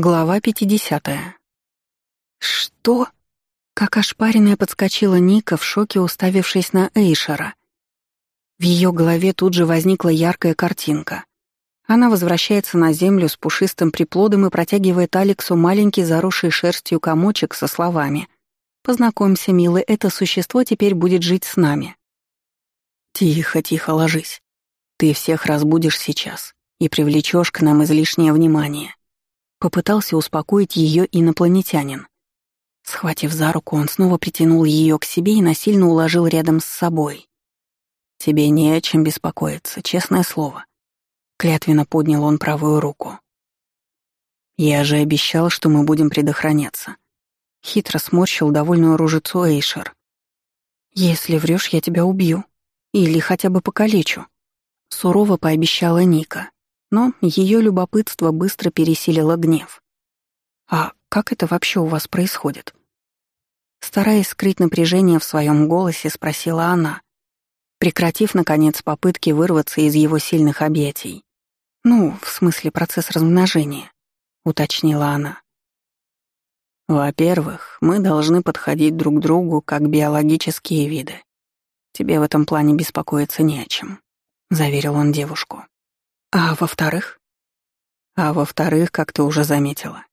Глава 50. «Что?» Как ошпаренная подскочила Ника, в шоке уставившись на Эйшера. В ее голове тут же возникла яркая картинка. Она возвращается на землю с пушистым приплодом и протягивает Алексу маленький заросший шерстью комочек со словами «Познакомься, милый, это существо теперь будет жить с нами». «Тихо, тихо, ложись. Ты всех разбудишь сейчас и привлечешь к нам излишнее внимание. Попытался успокоить ее инопланетянин. Схватив за руку, он снова притянул ее к себе и насильно уложил рядом с собой. «Тебе не о чем беспокоиться, честное слово». Клятвенно поднял он правую руку. «Я же обещал, что мы будем предохраняться». Хитро сморщил довольную ружицу Эйшер. «Если врешь, я тебя убью. Или хотя бы покалечу», — сурово пообещала Ника. Но ее любопытство быстро пересилило гнев. «А как это вообще у вас происходит?» Стараясь скрыть напряжение в своем голосе, спросила она, прекратив, наконец, попытки вырваться из его сильных объятий. «Ну, в смысле процесс размножения», — уточнила она. «Во-первых, мы должны подходить друг к другу как биологические виды. Тебе в этом плане беспокоиться не о чем», — заверил он девушку. А во-вторых? А во-вторых, как ты уже заметила,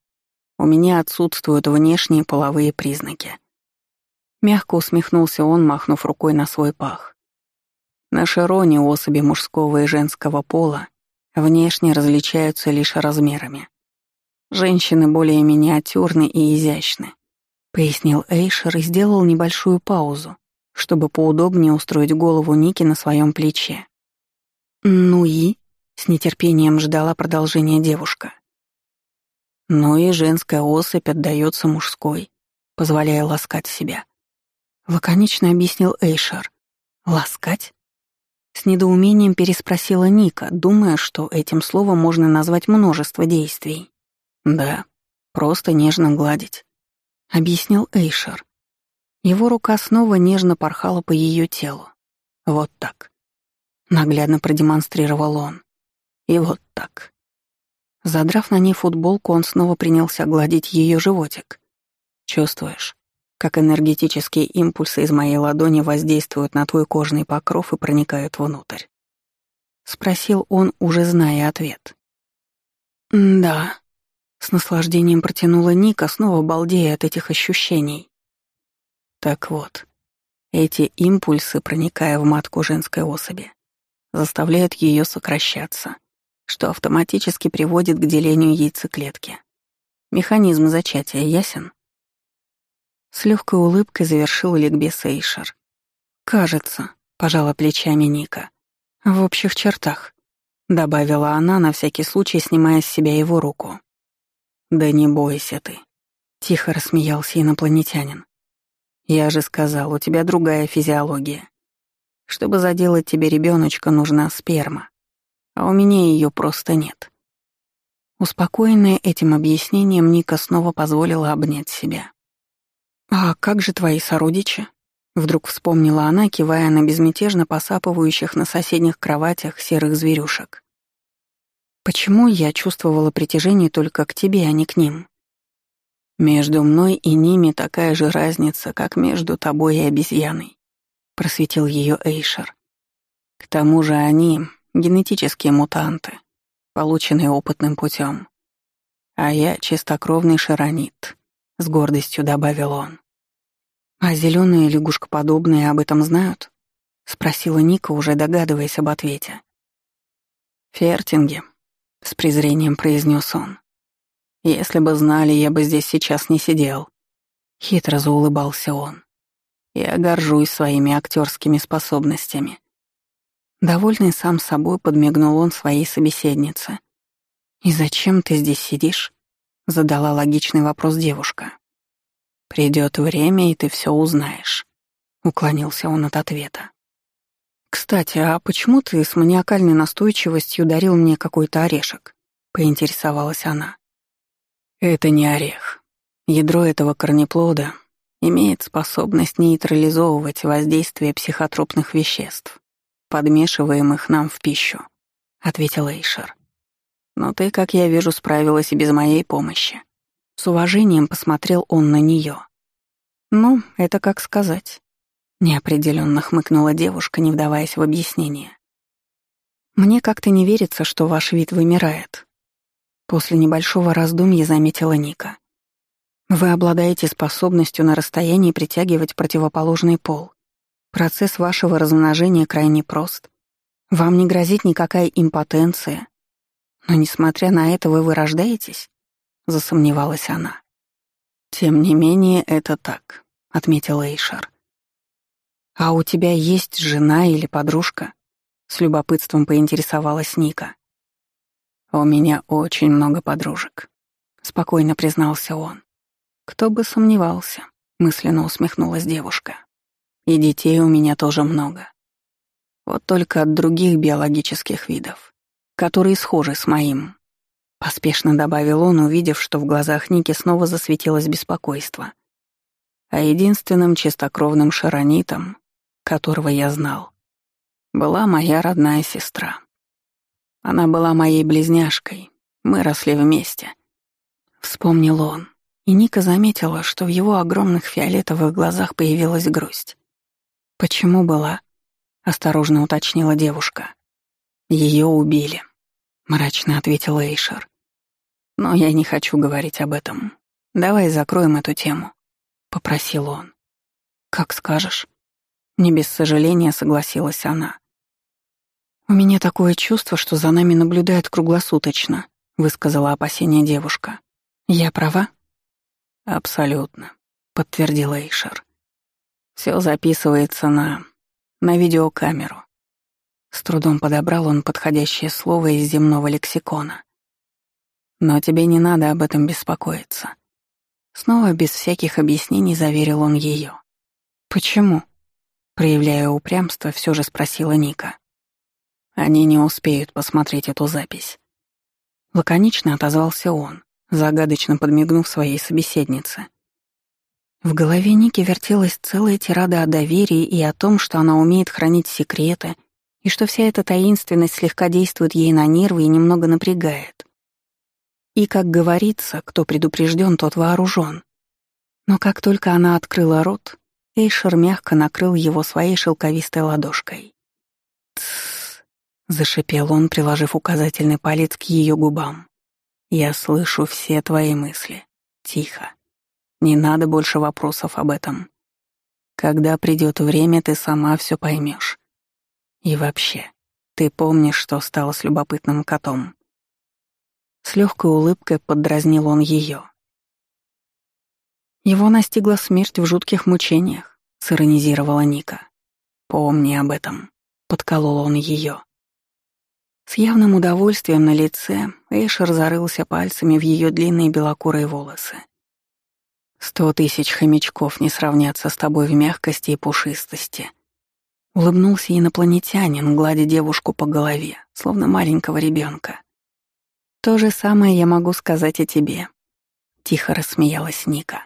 у меня отсутствуют внешние половые признаки. Мягко усмехнулся он, махнув рукой на свой пах. На шароне особи мужского и женского пола внешне различаются лишь размерами. Женщины более миниатюрны и изящны, пояснил Эйшер и сделал небольшую паузу, чтобы поудобнее устроить голову Ники на своем плече. «Ну и?» С нетерпением ждала продолжения девушка. Но и женская особь отдается мужской, позволяя ласкать себя. Лаконично объяснил Эйшер. «Ласкать?» С недоумением переспросила Ника, думая, что этим словом можно назвать множество действий. «Да, просто нежно гладить», — объяснил Эйшер. Его рука снова нежно порхала по ее телу. Вот так. Наглядно продемонстрировал он. И вот так. Задрав на ней футболку, он снова принялся гладить ее животик. «Чувствуешь, как энергетические импульсы из моей ладони воздействуют на твой кожный покров и проникают внутрь?» Спросил он, уже зная ответ. «Да», — с наслаждением протянула Ника, снова балдея от этих ощущений. Так вот, эти импульсы, проникая в матку женской особи, заставляют ее сокращаться, что автоматически приводит к делению яйцеклетки. Механизм зачатия ясен? С легкой улыбкой завершил ликбез Эйшер. «Кажется», — пожала плечами Ника. «В общих чертах», — добавила она, на всякий случай снимая с себя его руку. «Да не бойся ты», — тихо рассмеялся инопланетянин. «Я же сказал, у тебя другая физиология. Чтобы заделать тебе ребеночка, нужна сперма а у меня ее просто нет. Успокоенная этим объяснением, Ника снова позволила обнять себя. «А как же твои сородичи?» Вдруг вспомнила она, кивая на безмятежно посапывающих на соседних кроватях серых зверюшек. «Почему я чувствовала притяжение только к тебе, а не к ним?» «Между мной и ними такая же разница, как между тобой и обезьяной», — просветил ее Эйшер. «К тому же они генетические мутанты, полученные опытным путем. А я чистокровный шаронит, с гордостью добавил он. А зеленые лягушкоподобные об этом знают? спросила Ника, уже догадываясь об ответе. Фертинги, с презрением произнес он. Если бы знали, я бы здесь сейчас не сидел. Хитро заулыбался он. Я горжусь своими актерскими способностями. Довольный сам собой подмигнул он своей собеседнице. «И зачем ты здесь сидишь?» — задала логичный вопрос девушка. «Придет время, и ты все узнаешь», — уклонился он от ответа. «Кстати, а почему ты с маниакальной настойчивостью дарил мне какой-то орешек?» — поинтересовалась она. «Это не орех. Ядро этого корнеплода имеет способность нейтрализовывать воздействие психотропных веществ подмешиваемых нам в пищу», — ответил Эйшер. Но ты, как я вижу, справилась и без моей помощи. С уважением посмотрел он на нее. Ну, это как сказать. Неопределенно хмыкнула девушка, не вдаваясь в объяснение. Мне как-то не верится, что ваш вид вымирает. После небольшого раздумья заметила Ника. Вы обладаете способностью на расстоянии притягивать противоположный пол. Процесс вашего размножения крайне прост. Вам не грозит никакая импотенция. Но, несмотря на это, вы вырождаетесь? Засомневалась она. Тем не менее, это так, отметил Эйшер. А у тебя есть жена или подружка? С любопытством поинтересовалась Ника. У меня очень много подружек, спокойно признался он. Кто бы сомневался, мысленно усмехнулась девушка. И детей у меня тоже много. Вот только от других биологических видов, которые схожи с моим. Поспешно добавил он, увидев, что в глазах Ники снова засветилось беспокойство. А единственным чистокровным шаронитом, которого я знал, была моя родная сестра. Она была моей близняшкой, мы росли вместе. Вспомнил он, и Ника заметила, что в его огромных фиолетовых глазах появилась грусть. «Почему была?» — осторожно уточнила девушка. «Ее убили», — мрачно ответил Эйшер. «Но я не хочу говорить об этом. Давай закроем эту тему», — попросил он. «Как скажешь». Не без сожаления согласилась она. «У меня такое чувство, что за нами наблюдают круглосуточно», — высказала опасение девушка. «Я права?» «Абсолютно», — подтвердил Эйшер. «Все записывается на... на видеокамеру». С трудом подобрал он подходящее слово из земного лексикона. «Но тебе не надо об этом беспокоиться». Снова без всяких объяснений заверил он ее. «Почему?» Проявляя упрямство, все же спросила Ника. «Они не успеют посмотреть эту запись». Лаконично отозвался он, загадочно подмигнув своей собеседнице. В голове Ники вертелась целая тирада о доверии и о том, что она умеет хранить секреты, и что вся эта таинственность слегка действует ей на нервы и немного напрягает. И, как говорится, кто предупрежден, тот вооружен. Но как только она открыла рот, Эйшер мягко накрыл его своей шелковистой ладошкой. «Тссс», — зашипел он, приложив указательный палец к ее губам. Я слышу все твои мысли. Тихо. Не надо больше вопросов об этом. Когда придет время, ты сама все поймешь. И вообще, ты помнишь, что стало с любопытным котом? С легкой улыбкой поддразнил он ее. Его настигла смерть в жутких мучениях, сиронизировала Ника. Помни об этом, подколол он ее. С явным удовольствием на лице Эйшер зарылся пальцами в ее длинные белокурые волосы. «Сто тысяч хомячков не сравнятся с тобой в мягкости и пушистости». Улыбнулся инопланетянин, гладя девушку по голове, словно маленького ребенка. «То же самое я могу сказать и тебе», — тихо рассмеялась Ника.